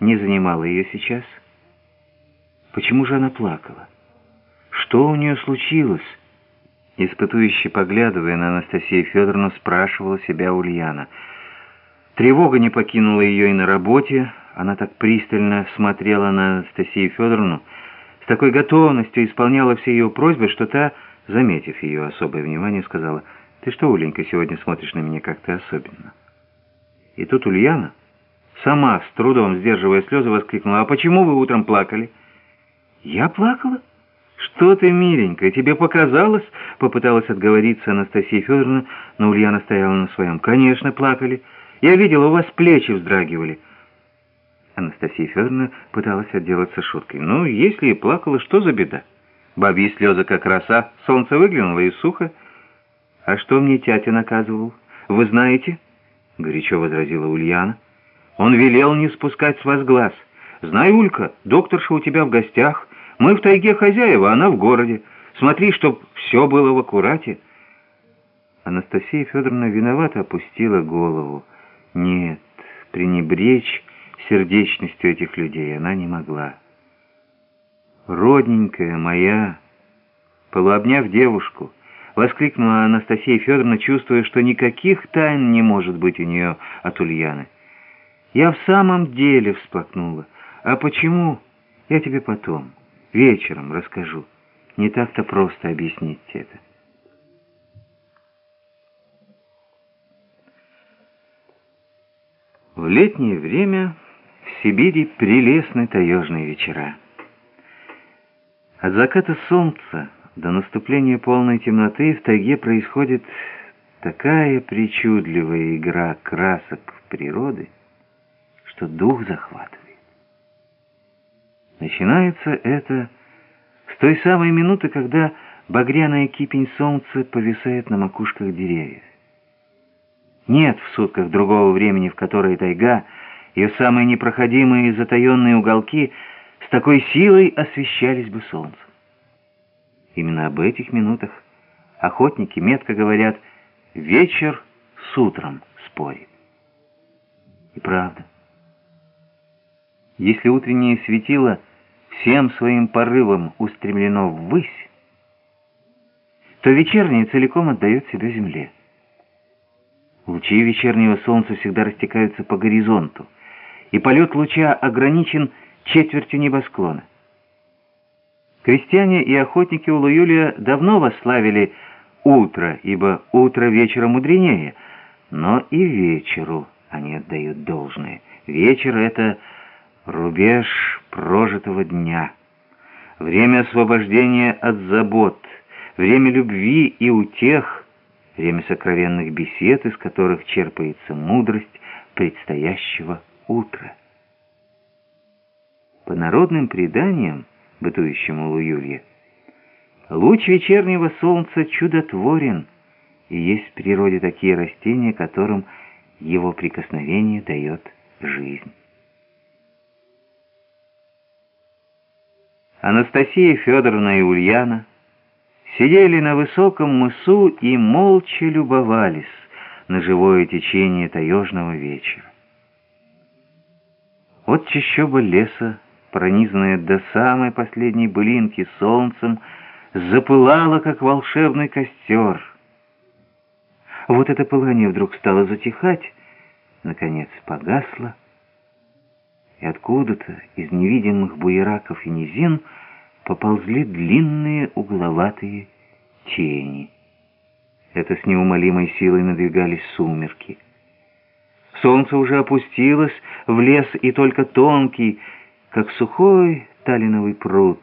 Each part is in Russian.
не занимало ее сейчас? Почему же она плакала? Что у нее случилось? Испытующе поглядывая на Анастасию Федоровну, спрашивала себя Ульяна. Тревога не покинула ее и на работе. Она так пристально смотрела на Анастасию Федоровну, с такой готовностью исполняла все ее просьбы, что та, заметив ее особое внимание, сказала, «Ты что, Уленька, сегодня смотришь на меня как-то особенно?» И тут Ульяна, сама с трудом сдерживая слезы, воскликнула, «А почему вы утром плакали?» «Я плакала? Что ты, миленькая, тебе показалось?» Попыталась отговориться Анастасия Федоровна, но Ульяна стояла на своем. «Конечно, плакали. Я видела, у вас плечи вздрагивали». Анастасия Федоровна пыталась отделаться шуткой. «Ну, если и плакала, что за беда? Бабьи слезы как роса, солнце выглянуло и сухо. А что мне тятя наказывал? Вы знаете?» Горячо возразила Ульяна. «Он велел не спускать с вас глаз. Знай, Улька, докторша у тебя в гостях. Мы в тайге хозяева, она в городе. Смотри, чтоб все было в аккурате». Анастасия Федоровна виновато опустила голову. Нет, пренебречь сердечностью этих людей она не могла. «Родненькая моя!» Полуобняв девушку, воскликнула Анастасия Федоровна, чувствуя, что никаких тайн не может быть у нее от Ульяны. «Я в самом деле всплакнула. А почему? Я тебе потом, вечером расскажу. Не так-то просто объяснить это». В летнее время в Сибири прелестны таежные вечера. От заката солнца до наступления полной темноты в тайге происходит такая причудливая игра красок природы, что дух захватывает. Начинается это с той самой минуты, когда багряная кипень солнца повисает на макушках деревьев. Нет в сутках другого времени, в которое тайга, ее самые непроходимые затаенные уголки с такой силой освещались бы солнцем. Именно об этих минутах охотники метко говорят «вечер с утром спорит». И правда. Если утреннее светило всем своим порывом устремлено ввысь, то вечернее целиком отдает себя земле. Лучи вечернего солнца всегда растекаются по горизонту, и полет луча ограничен четвертью небосклона. Крестьяне и охотники Улуюля давно восславили утро, ибо утро вечера мудренее, но и вечеру они отдают должное. Вечер — это рубеж прожитого дня, время освобождения от забот, время любви и утех, время сокровенных бесед, из которых черпается мудрость предстоящего утра. По народным преданиям, бытующему у Луюлья. Луч вечернего солнца чудотворен, и есть в природе такие растения, которым его прикосновение дает жизнь. Анастасия Федоровна и Ульяна сидели на высоком мысу и молча любовались на живое течение таежного вечера. Вот чащоба леса пронизанная до самой последней былинки солнцем, запылала, как волшебный костер. Вот это пылание вдруг стало затихать, наконец погасло, и откуда-то из невидимых буераков и низин поползли длинные угловатые тени. Это с неумолимой силой надвигались сумерки. Солнце уже опустилось в лес, и только тонкий, как сухой талиновый пруд,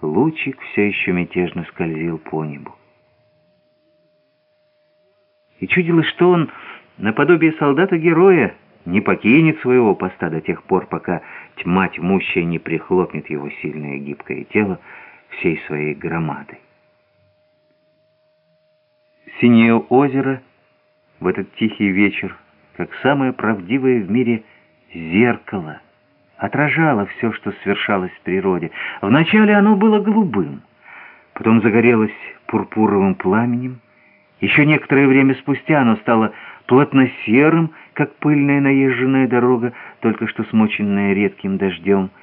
лучик все еще мятежно скользил по небу. И чудилось, что он, наподобие солдата-героя, не покинет своего поста до тех пор, пока тьма тьмущая не прихлопнет его сильное гибкое тело всей своей громадой. Синее озеро в этот тихий вечер, как самое правдивое в мире зеркало — отражало все, что свершалось в природе. Вначале оно было голубым, потом загорелось пурпуровым пламенем. Еще некоторое время спустя оно стало плотно-серым, как пыльная наезженная дорога, только что смоченная редким дождем —